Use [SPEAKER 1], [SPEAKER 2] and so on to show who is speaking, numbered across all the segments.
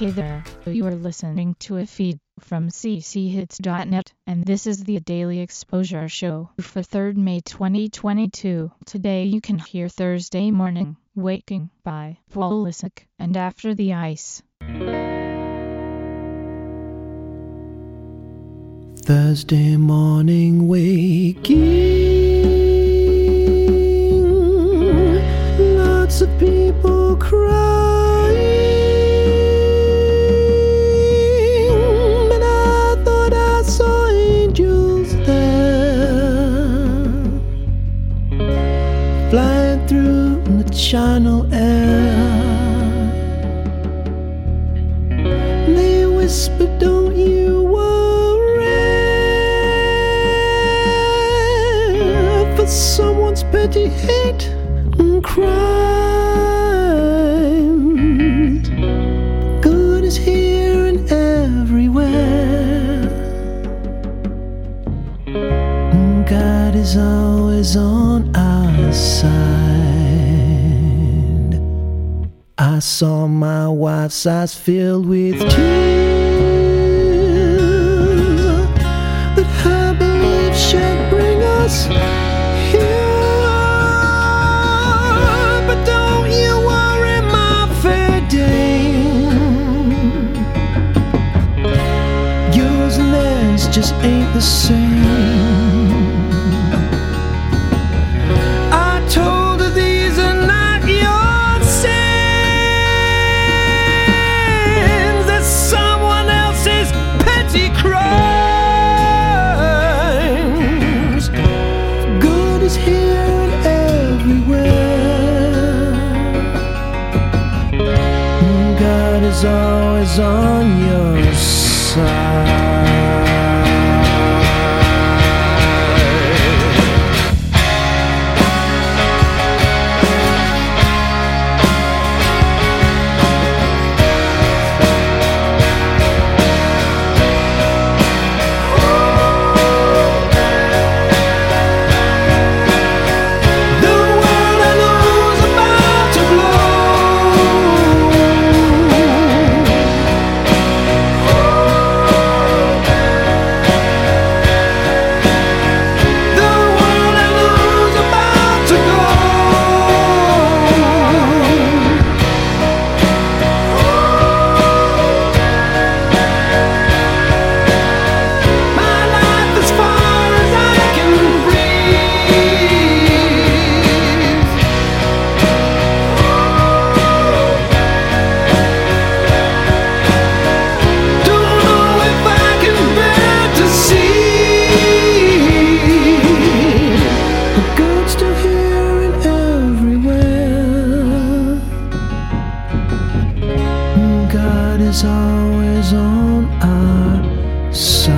[SPEAKER 1] Hey there, you are listening to a feed from cchits.net, and this is the Daily Exposure Show for 3rd May 2022. Today you can hear Thursday Morning, Waking by Volisic, and After the Ice.
[SPEAKER 2] Thursday morning waking, lots of people crying, flying through the Channel air. God is always on our side. I saw my wife's eyes filled with tears that her belief should bring us here. But don't you worry, my fair dame. Yours and theirs just ain't the same. Always on your side. God is always on our side.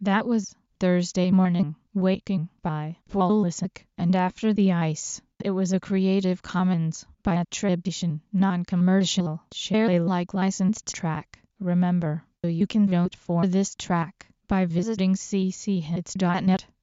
[SPEAKER 1] That was Thursday Morning, Waking by Volisic, and After the Ice. It was a Creative Commons by attribution, non-commercial, share Alike licensed track. Remember, you can vote for this track by visiting cchits.net